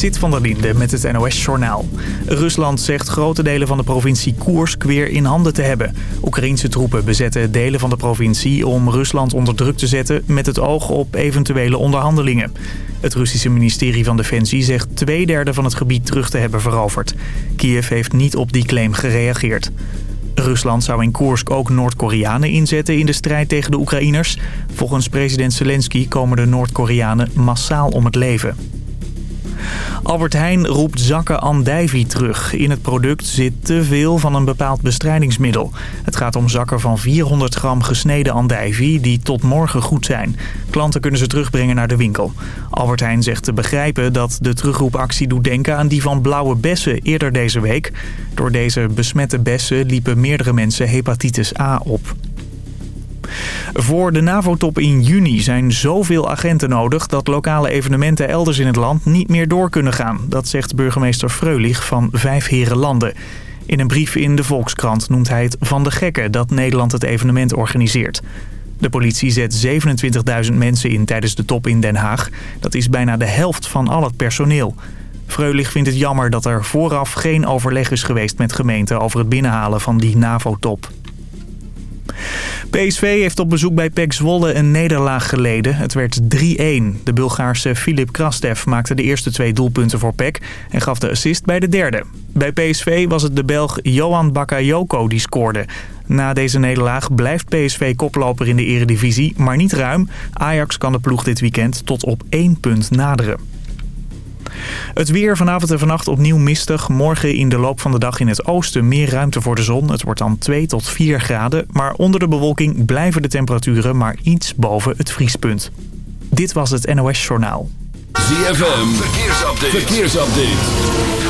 Sit van der Linde met het NOS-journaal. Rusland zegt grote delen van de provincie Koersk weer in handen te hebben. Oekraïense troepen bezetten delen van de provincie om Rusland onder druk te zetten... met het oog op eventuele onderhandelingen. Het Russische ministerie van Defensie zegt twee derde van het gebied terug te hebben veroverd. Kiev heeft niet op die claim gereageerd. Rusland zou in Koersk ook Noord-Koreanen inzetten in de strijd tegen de Oekraïners. Volgens president Zelensky komen de Noord-Koreanen massaal om het leven. Albert Heijn roept zakken andijvie terug. In het product zit te veel van een bepaald bestrijdingsmiddel. Het gaat om zakken van 400 gram gesneden andijvie die tot morgen goed zijn. Klanten kunnen ze terugbrengen naar de winkel. Albert Heijn zegt te begrijpen dat de terugroepactie doet denken aan die van blauwe bessen eerder deze week. Door deze besmette bessen liepen meerdere mensen hepatitis A op. Voor de NAVO-top in juni zijn zoveel agenten nodig... dat lokale evenementen elders in het land niet meer door kunnen gaan. Dat zegt burgemeester Freulich van Vijf Herenlanden. In een brief in de Volkskrant noemt hij het van de gekken... dat Nederland het evenement organiseert. De politie zet 27.000 mensen in tijdens de top in Den Haag. Dat is bijna de helft van al het personeel. Freulich vindt het jammer dat er vooraf geen overleg is geweest met gemeenten... over het binnenhalen van die NAVO-top. PSV heeft op bezoek bij PEC Zwolle een nederlaag geleden. Het werd 3-1. De Bulgaarse Filip Krastev maakte de eerste twee doelpunten voor PEC en gaf de assist bij de derde. Bij PSV was het de Belg Johan Bakayoko die scoorde. Na deze nederlaag blijft PSV koploper in de eredivisie, maar niet ruim. Ajax kan de ploeg dit weekend tot op één punt naderen. Het weer vanavond en vannacht opnieuw mistig. Morgen in de loop van de dag in het oosten meer ruimte voor de zon. Het wordt dan 2 tot 4 graden. Maar onder de bewolking blijven de temperaturen maar iets boven het vriespunt. Dit was het NOS Journaal. ZFM, verkeersupdate. verkeersupdate.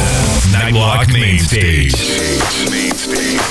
Nightlock Main Stage. Main Stage.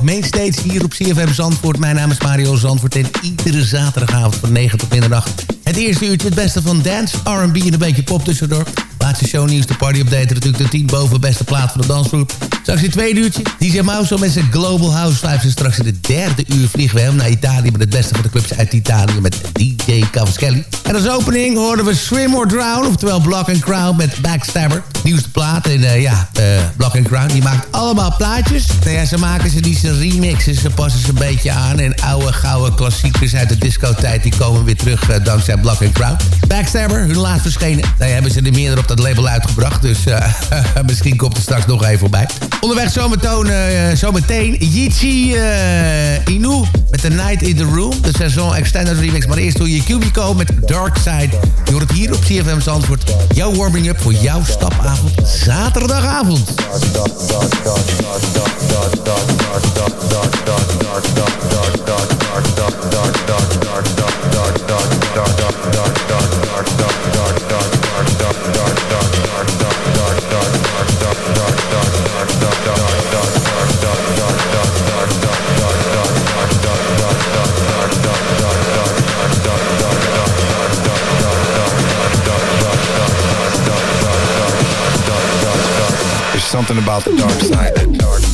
Mainstage hier op CFM Zandvoort. Mijn naam is Mario Zandvoort en iedere zaterdagavond van 9 tot middernacht... het eerste uurtje het beste van dance, R&B en een beetje pop tussendoor. Laatste shownieuws, de party update, natuurlijk de 10 boven beste plaat van de dansgroep. Straks in het tweede uurtje, DJ Mauso met zijn Global House Vibes. En straks in het derde uur vliegen we hem naar Italië... met het beste van de clubs uit Italië met DJ Cavaschelli. En als opening hoorden we Swim or Drown, oftewel Block and Crown met Backstabber. Nieuwste plaat. En uh, ja, uh, Block and Crown, die maakt allemaal plaatjes. Nou ja, ze maken ze niet zijn remixes, ze passen ze een beetje aan. En oude, gouden klassiekers uit de discotijd, die komen weer terug uh, dankzij Block and Crown. Backstabber, hun laatst verschenen. Daar hebben ze er meerdere op dat label uitgebracht. Dus misschien komt er straks nog even voorbij. Onderweg zometeen, zometeen Yichi Inu met The Night in the Room. De seizoen extended remix. Maar eerst doe je Cubico met Dark Side. Je het hier op CFM Zandvoort. Jouw warming-up voor jouw stapavond zaterdagavond. dark, Something about the dark side. Dark.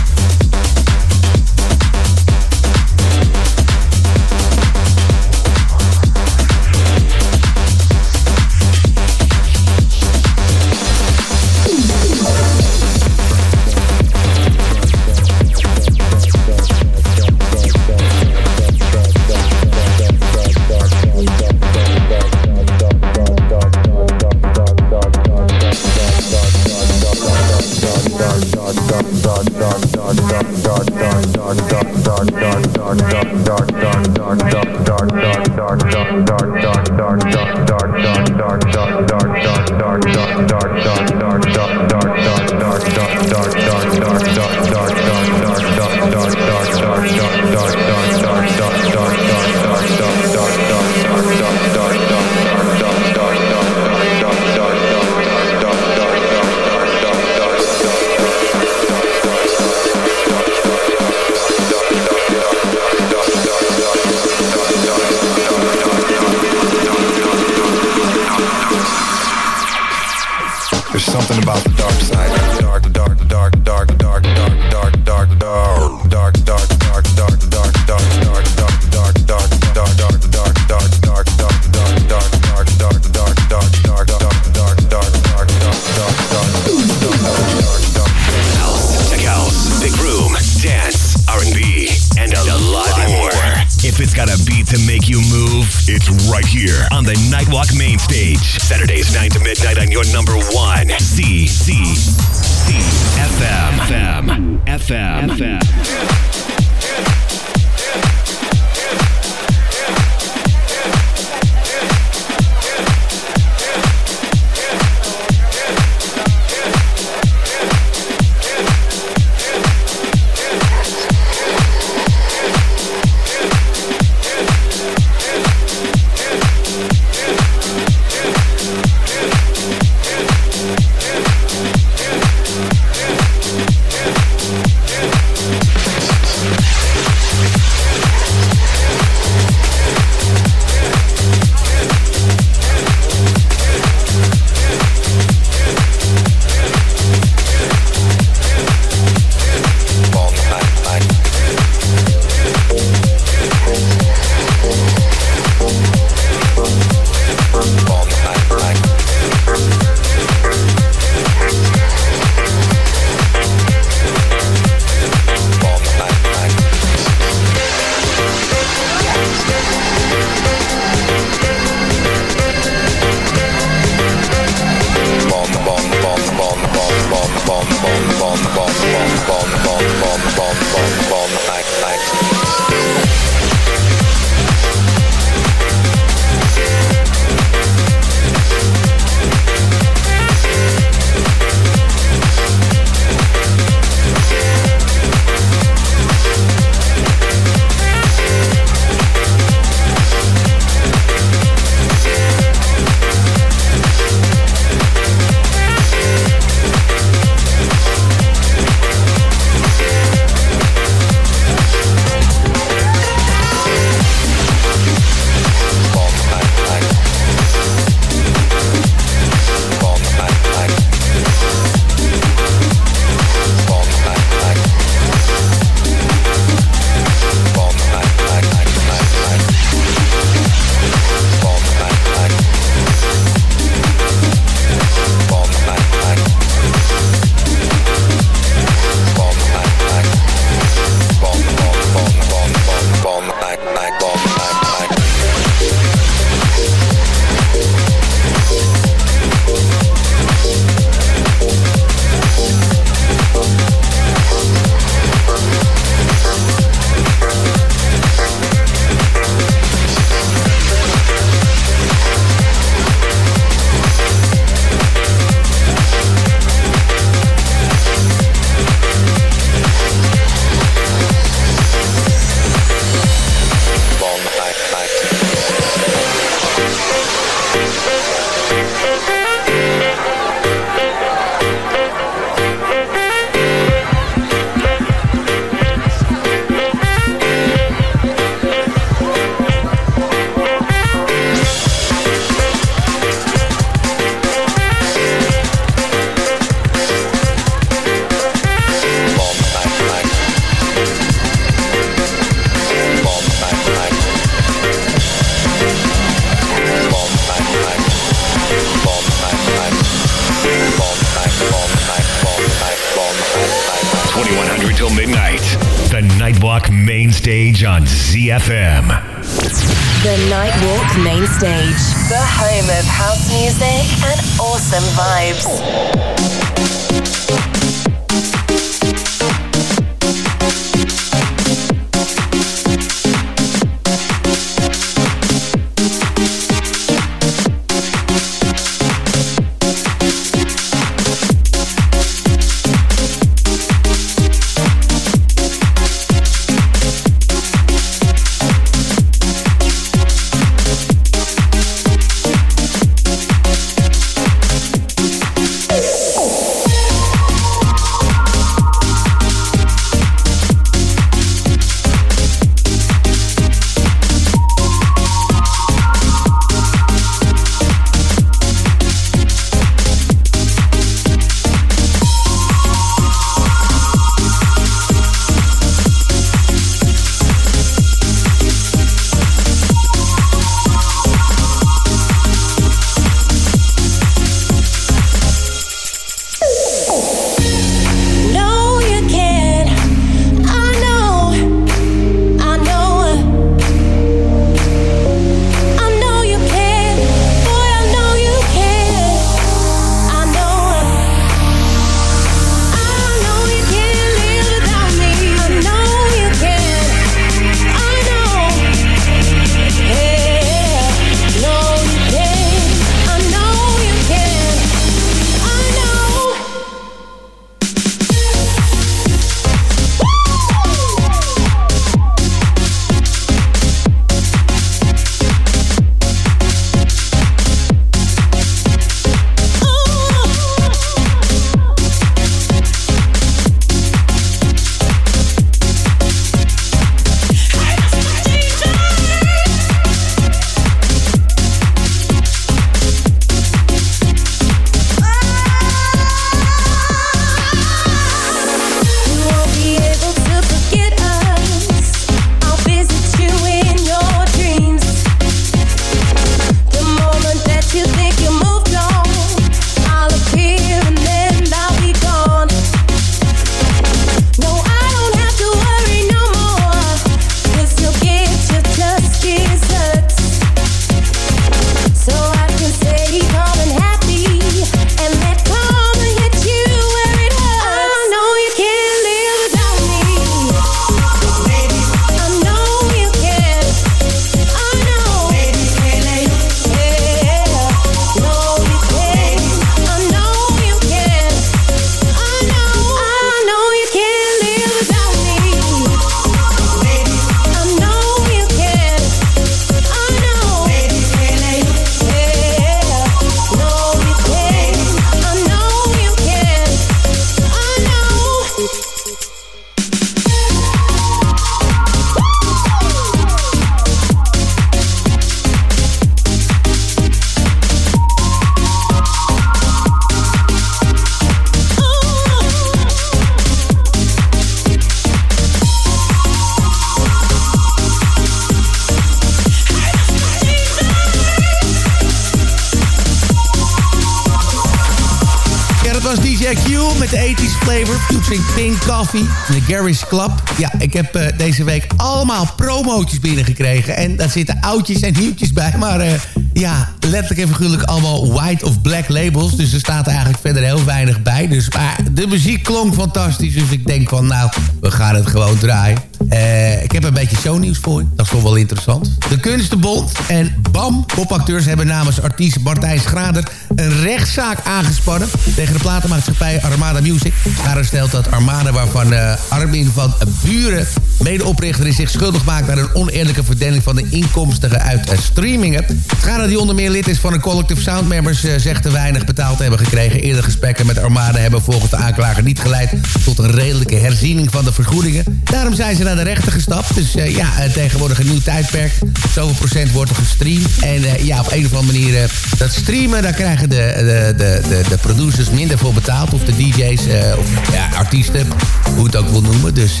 Gary's Club. Ja, ik heb uh, deze week allemaal promootjes binnengekregen. En daar zitten oudjes en nieuwtjes bij. Maar uh, ja, letterlijk en figuurlijk allemaal white of black labels. Dus er staat eigenlijk verder heel weinig bij. Dus, maar de muziek klonk fantastisch. Dus ik denk van, nou, we gaan het gewoon draaien. Uh, ik heb een beetje shownieuws voor je. Dat is toch wel interessant. De Kunstenbond en BAM, popacteurs, hebben namens artiest Martijn Schrader... een rechtszaak aangespannen tegen de platenmaatschappij Armada Music. Schrader stelt dat Armada, waarvan uh, Armin van Buren medeoprichter is... zich schuldig maakt aan een oneerlijke verdeling van de inkomsten uit streamingen. Schrader, die onder meer lid is van de Collective Sound Members... zegt te weinig betaald te hebben gekregen. Eerder gesprekken met Armada hebben volgens de aanklager niet geleid... tot een redelijke herziening van de vergoedingen. Daarom zijn ze naar de rechter gestapt. Dus uh, ja, uh, tegenwoordig een nieuw tijdperk. Zoveel procent wordt er gestreamd. En ja, op een of andere manier dat streamen... daar krijgen de, de, de, de, de producers minder voor betaald. Of de DJ's, of ja, artiesten, hoe het ook wil noemen. Dus,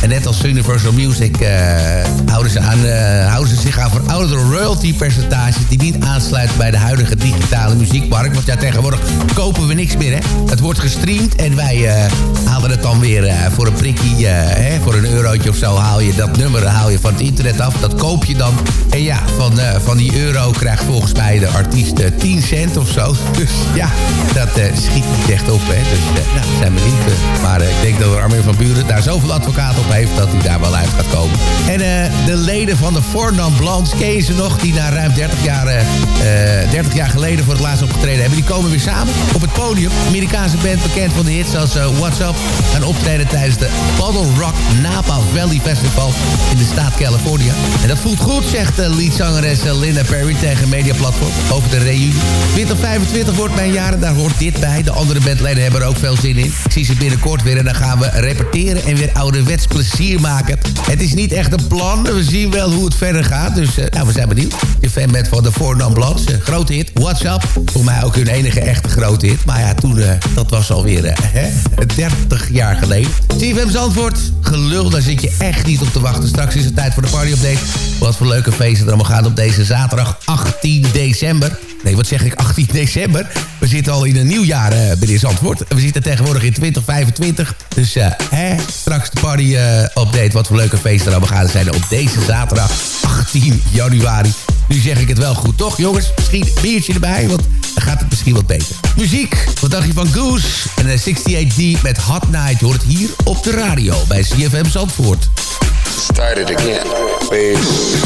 en net als Universal Music houden, ze aan, houden ze zich aan verouderde royalty percentages... die niet aansluiten bij de huidige digitale muziekmarkt. Want ja, tegenwoordig kopen we niks meer, hè. Het wordt gestreamd en wij halen het dan weer voor een prikkie, hè, voor een eurotje of zo haal je dat nummer haal je van het internet af. Dat koop je dan. En ja, van, van die euro krijgt volgens mij de artiest uh, 10 cent of zo. Dus ja, dat schiet niet echt op. Hè. Dus nou, zijn we niet. maar ik denk dat Armin van Buren daar zoveel advocaat op heeft... dat daar wel uit gaat komen. En de leden van de Fornam Blans, ken ze nog... die na ruim 30 jaar, 30 jaar geleden voor het laatst opgetreden hebben... die komen weer samen op het podium. Amerikaanse band bekend van de hits als What's Up... gaan optreden tijdens de Bottle Rock Napa Valley Festival in de staat California. En dat voelt goed, zegt de leadzangeres Linda Perry tegen Media Platform over de reunie. 2025 wordt mijn jaar en daar hoort dit bij. De andere bandleden hebben er ook veel zin in. Ik zie ze binnenkort weer en dan gaan we repeteren en weer ouderwets plezier maken. Het is niet echt een plan, we zien wel hoe het verder gaat. Dus uh, nou, we zijn benieuwd. Je fan bent van de Fornam Bloods, uh, grote hit. What's Up? Voor mij ook hun enige echte grote hit. Maar ja, toen, uh, dat was alweer 30 jaar geleden. CFM's antwoord, gelul, daar zit je echt niet op te wachten. Straks is het tijd voor de party-update. Wat voor leuke feesten er allemaal gaan op deze zaterdag 18 december. Nee, wat zeg ik, 18 december? We zitten al in een nieuw jaar, uh, meneer Zandvoort. We zitten tegenwoordig in 2025. Dus uh, hè, straks de party-update. Uh, wat voor leuke feesten er allemaal gaan zijn op deze zaterdag 18 januari. Nu zeg ik het wel goed, toch jongens? Misschien een biertje erbij, want dan gaat het misschien wat beter. Muziek, wat dacht je van Goose? En 68D met Hot Night hoort hier op de radio bij CFM Zandvoort. Start it again, babe.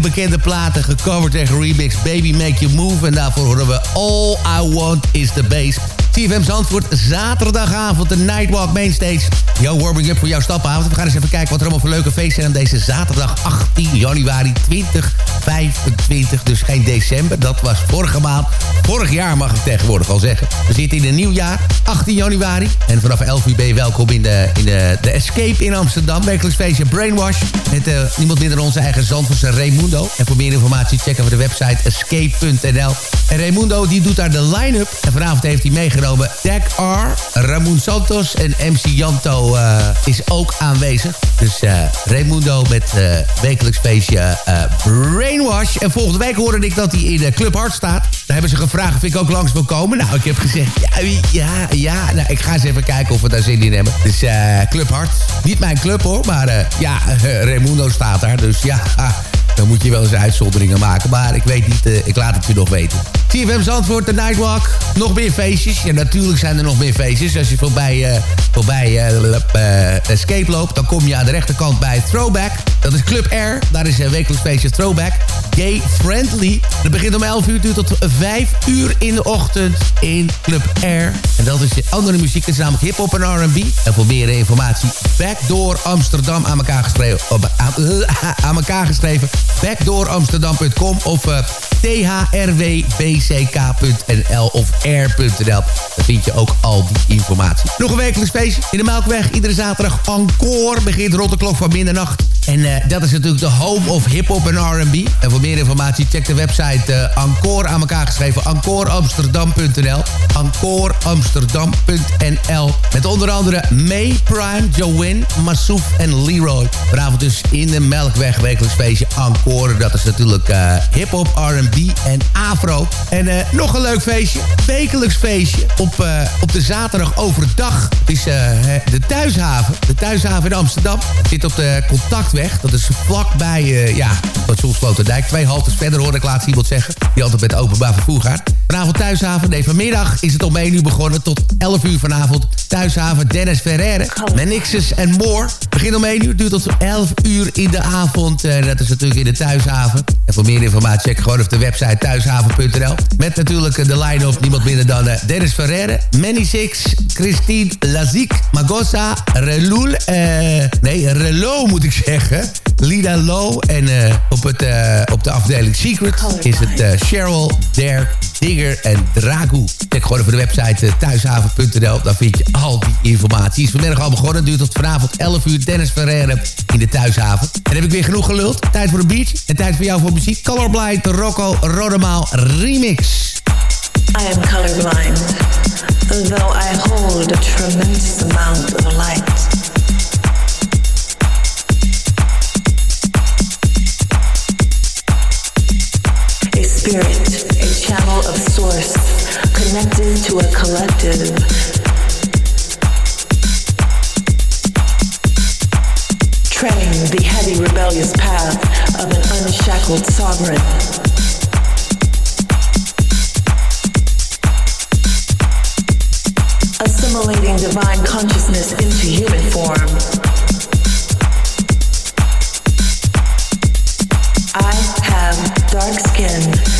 Bekende platen... gecoverd en geremixed Baby Make You Move. En daarvoor horen we All I Want Is The Bass. CFM Zandvoort, zaterdagavond, de Nightwalk Mainstage. Jouw warming-up voor jouw stapavond. We gaan eens even kijken wat er allemaal voor leuke feesten zijn... deze zaterdag 18 januari 2025. Dus geen december, dat was vorige maand. Vorig jaar mag ik tegenwoordig al zeggen. We zitten in een nieuw jaar, 18 januari. En vanaf 11 uur ben je welkom in de, in de, de Escape in Amsterdam. Wekelijks feestje Brainwash. Met uh, niemand minder dan onze eigen Zandvoortse Raimundo. En voor meer informatie checken we de website escape.nl. En Raimundo die doet daar de line-up. En vanavond heeft hij meegenomen Dak R, Ramon Santos en MC Janto uh, is ook aanwezig. Dus uh, Raimundo met uh, wekelijks feestje Brainwash. En volgende week hoorde ik dat hij in Club Hart staat. Daar hebben ze gevraagd of ik ook langs wil komen. Nou, ik heb gezegd, ja, ja, ja. Nou, ik ga eens even kijken of we daar zin in hebben. Dus Club Hart, niet mijn club hoor, maar ja, Raimundo staat daar. Dus ja, dan moet je wel eens uitzonderingen maken. Maar ik weet niet, uh, ik laat het je nog weten. CFM Zandvoort, de Nightwalk. Nog meer feestjes. Ja, natuurlijk zijn er nog meer feestjes. Als je voorbij, uh, voorbij uh, Escape loopt, dan kom je aan de rechterkant bij Throwback. Dat is Club R. Daar is een wekelijks feestje Throwback. Gay Friendly. Dat begint om 11 uur, duurt tot 5 uur in de ochtend in Club R. En dat is andere muziek, dat is namelijk hip-hop en R&B. En voor meer informatie, Backdoor Amsterdam aan elkaar geschreven. Aan, aan elkaar geschreven backdooramsterdam.com of uh, thrwbck.nl of air.nl. Daar vind je ook al die informatie. Nog een wekelijks feestje in de Melkweg. Iedere zaterdag encore. Begint rond klok van middernacht. En uh, dat is natuurlijk de home of hip-hop en RB. En voor meer informatie check de website uh, Encore aan elkaar geschreven. Encoreamsterdam.nl. Encoreamsterdam.nl. Met onder andere May, Prime, Joanne, Massouf en Leroy. Vanavond dus in de Melkweg wekelijks feestje. Dat is natuurlijk uh, hip-hop, RB en afro. En uh, nog een leuk feestje. Wekelijks feestje op, uh, op de zaterdag overdag. Het is de Thuishaven. De Thuishaven in Amsterdam. Zit op de contactweg. Dat is vlakbij, ja, wat Sloterdijk. Twee haltes verder hoor ik laatst iemand zeggen. Die altijd met openbaar vervoer gaat. Vanavond Thuishaven. Nee, vanmiddag is het om 1 uur begonnen tot 11 uur vanavond. Thuishaven Dennis Ferreira. Menixes en More. Begin om 1 uur, duurt tot 11 uur in de avond. Dat is natuurlijk in de Thuishaven. En voor meer informatie check gewoon op de website thuishaven.nl. Met natuurlijk de line-up niemand minder dan uh, Dennis Ferreira, Manny Six, Christine Lazique, Magosa, Relul, uh, nee, Relo moet ik zeggen. Lida Low en op, het, op de afdeling Secret is het Cheryl, Dirk, Digger en Dragu. Check gewoon even de website thuishaven.nl. Daar vind je al die informatie. Is vanmiddag al begonnen. Duurt tot vanavond 11 uur. Dennis Ferreira in de Thuishaven. En heb ik weer genoeg geluld. Tijd voor een beach. En tijd voor jou voor muziek. Colorblind, Rocco Rodemaal Remix. I am colorblind. Though I hold a tremendous amount of light. Spirit, a channel of source, connected to a collective. Treading the heavy rebellious path of an unshackled sovereign. Assimilating divine consciousness into human form. I have dark skin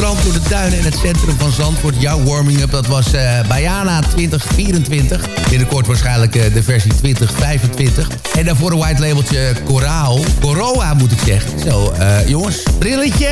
Strand door de duinen en het centrum van Zandvoort. Jouw warming-up, dat was uh, Bayana 2024. Binnenkort waarschijnlijk uh, de versie 2025. En daarvoor een white labeltje Coraal. Coroa moet ik zeggen. Zo, uh, jongens, brilletje.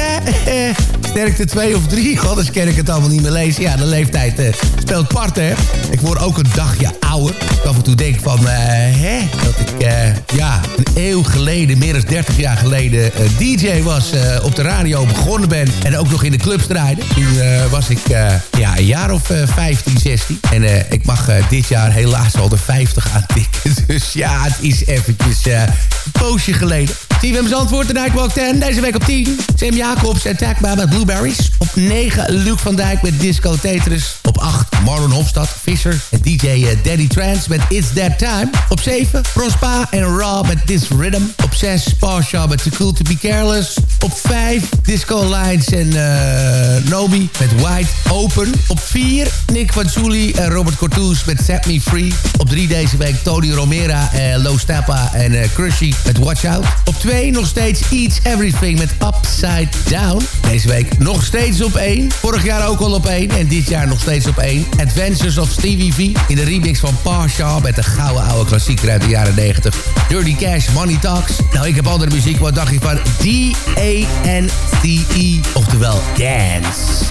Sterkte 2 of 3, anders ken ik het allemaal niet meer lezen. Ja, de leeftijd speelt part, hè. Ik word ook een dagje ouder. Ik af en toe denk van, hè, dat ik, ja, een eeuw geleden, meer dan 30 jaar geleden, DJ was op de radio begonnen ben. En ook nog in de clubs draaide. Toen was ik ja, een jaar of uh, 15, 16. En ik mag dit jaar helaas al de 50 aantikken. Dus ja, het is eventjes een poosje geleden. TVM's antwoord, de Nightwalk 10. Deze week op 10. Sam Jacobs en Takba met Blueberries. Op 9 Luc van Dijk met Disco Tetris. Op 8 Marlon Hofstad, Fisher en DJ Daddy Trance met It's That Time. Op 7 Prospa en Raw met This Rhythm. Op 6 Parsha met Too Cool To Be Careless. Op 5 Disco Lines en uh, Nobi met White Open. Op 4 Nick Fazzuli en Robert Cortoes met Set Me Free. Op 3 deze week Tony Romera, uh, Lo Stappa en uh, Crushy met Watch Out. Op 2 nog steeds Eats Everything met Upside Down. Deze week nog steeds op 1. Vorig jaar ook al op 1 en dit jaar nog steeds op 1. Adventures of Stevie V in de remix van Parsha met de gouden oude klassieker uit de jaren 90. Dirty Cash, Money Talks. Nou, ik heb andere muziek. Wat dacht je van D-A-N-C-E, oftewel Dance.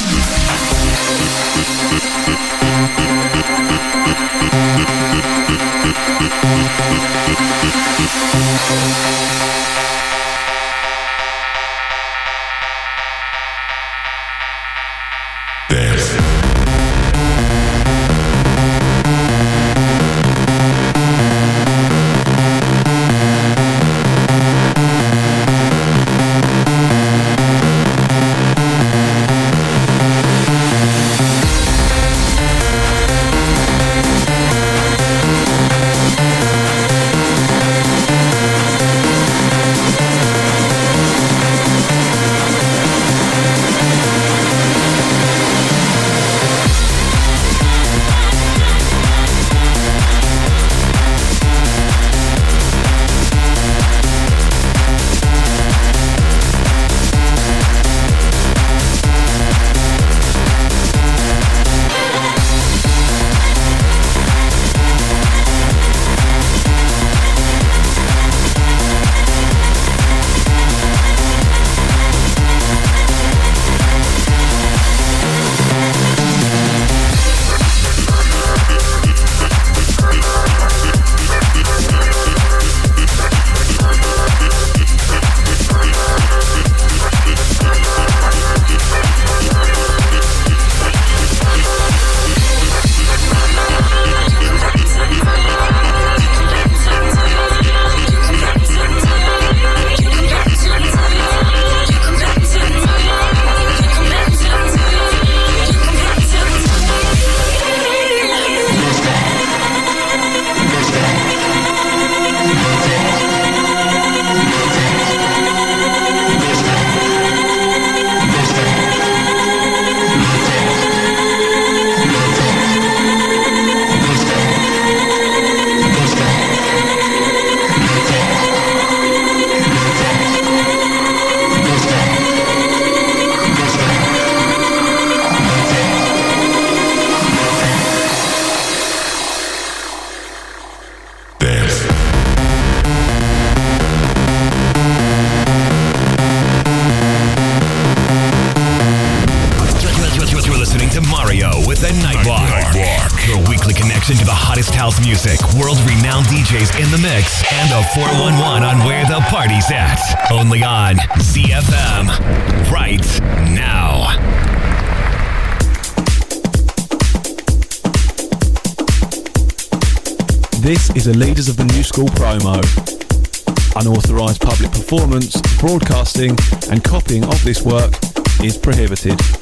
rocks into the hottest house music, world renowned DJs in the mix, and a 411 on where the party's at. Only on ZFM. Right now. This is a Leaders of the New School promo. Unauthorised public performance, broadcasting, and copying of this work is prohibited.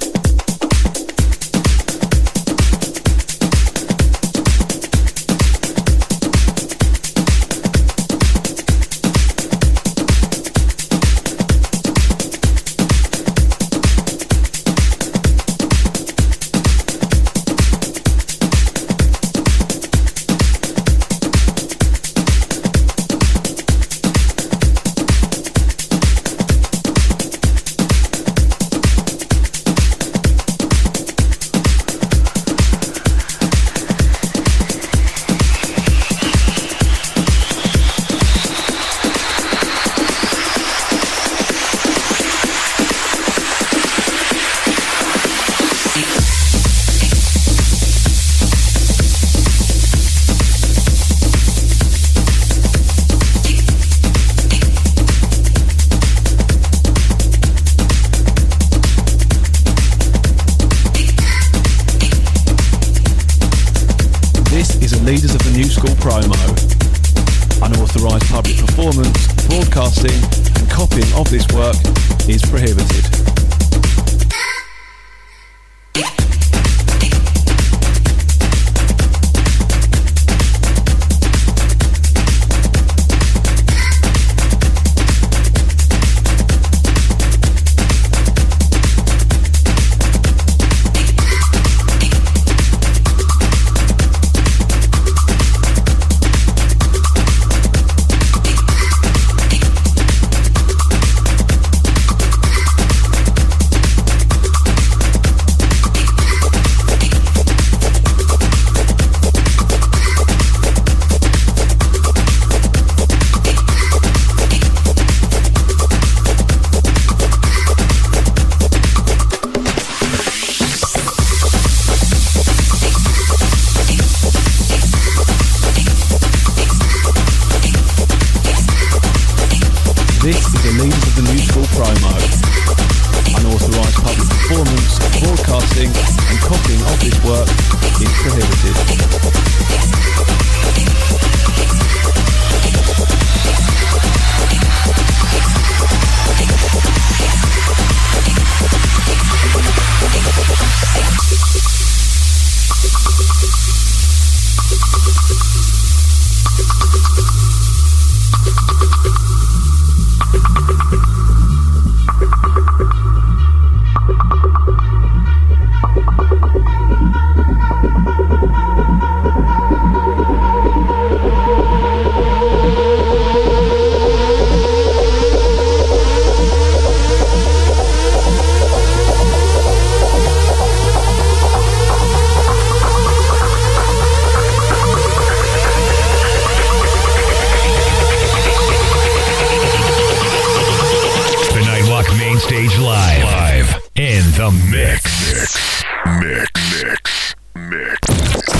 live in the mix. Mix, mix, mix.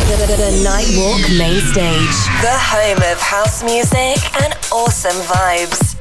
The, the, the Nightwalk main stage, the home of house music and awesome vibes.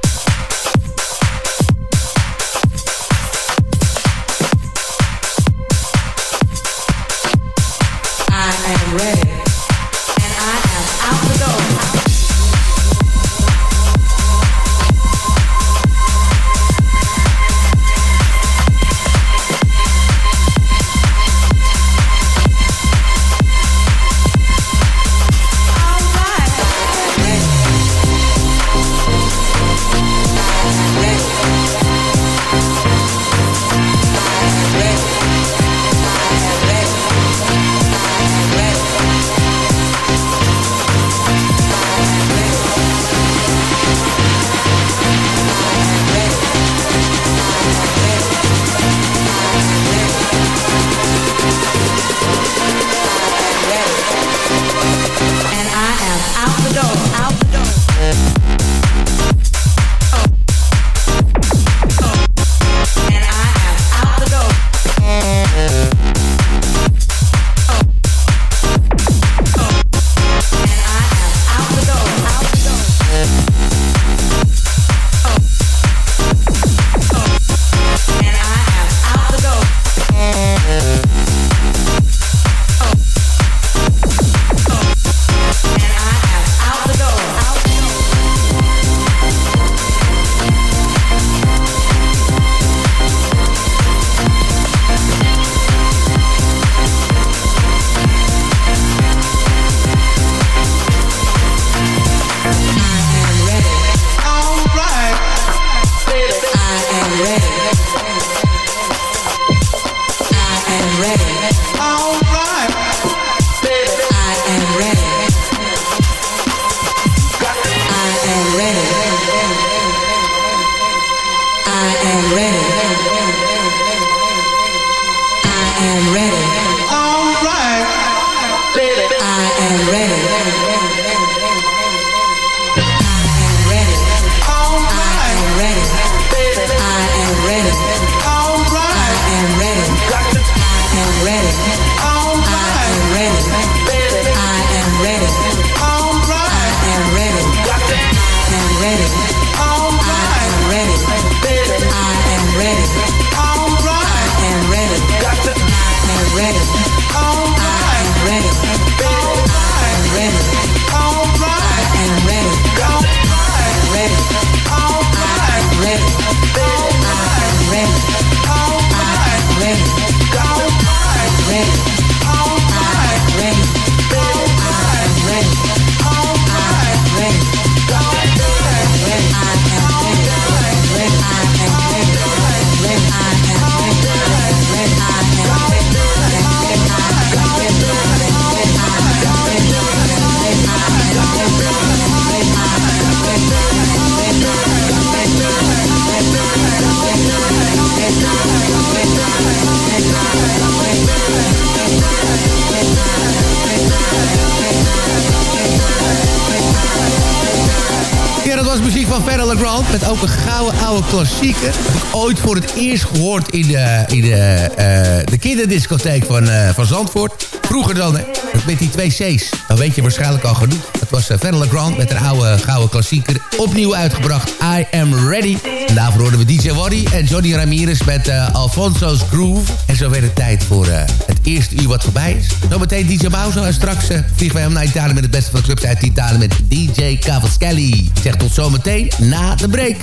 Klassieker. Voor het eerst gehoord in de, in de, uh, de kinderdiscotheek van, uh, van Zandvoort. Vroeger dan, hè, met die twee C's. Dan weet je waarschijnlijk al genoeg. Dat was uh, Federal Legrand met een oude gouden klassieker. Opnieuw uitgebracht, I Am Ready. Daarvoor hoorden we DJ Waddy en Johnny Ramirez met Alfonso's Groove. En zo werd het tijd voor het eerste uur wat voorbij is. Zometeen DJ Bauzo en straks vliegen wij hem naar Italië met het beste van de clubs Italië met DJ Cavaschelli. Ik zeg tot zometeen na de break.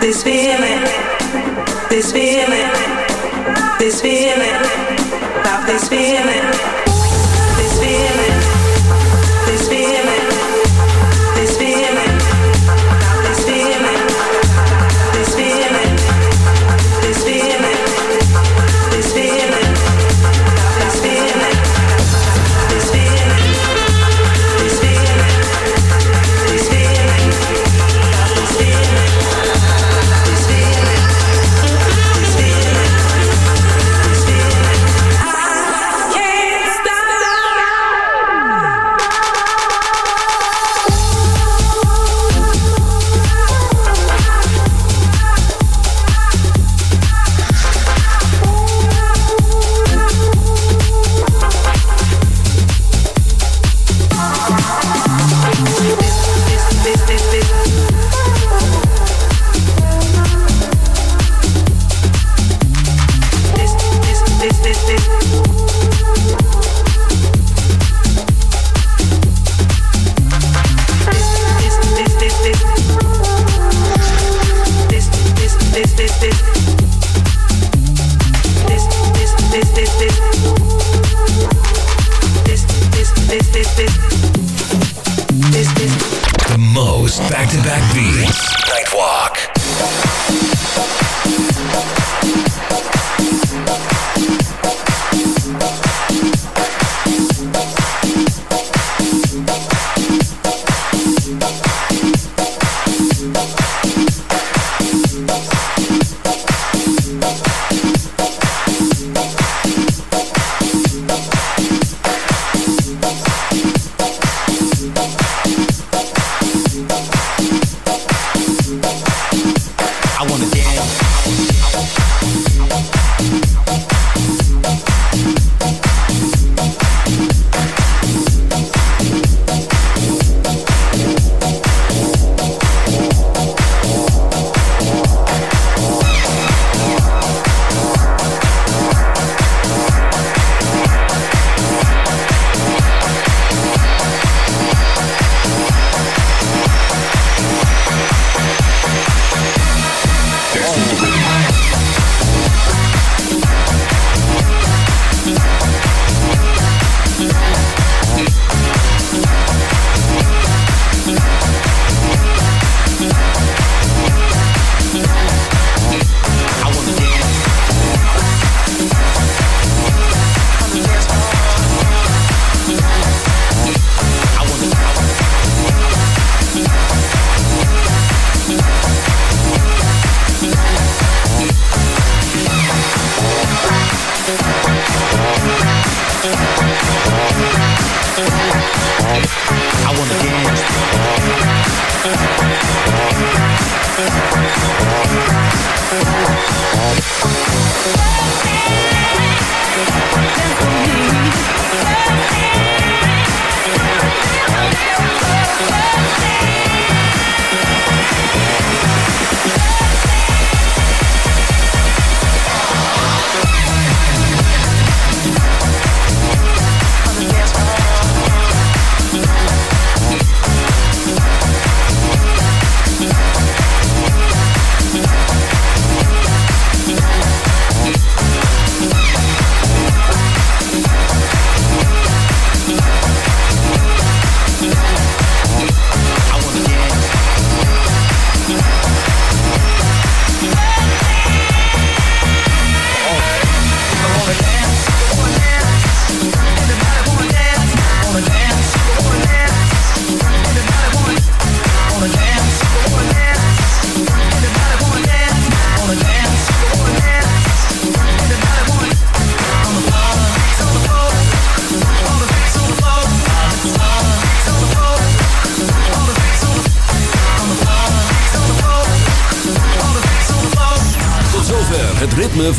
This feeling, this feeling, this feeling, about this feeling,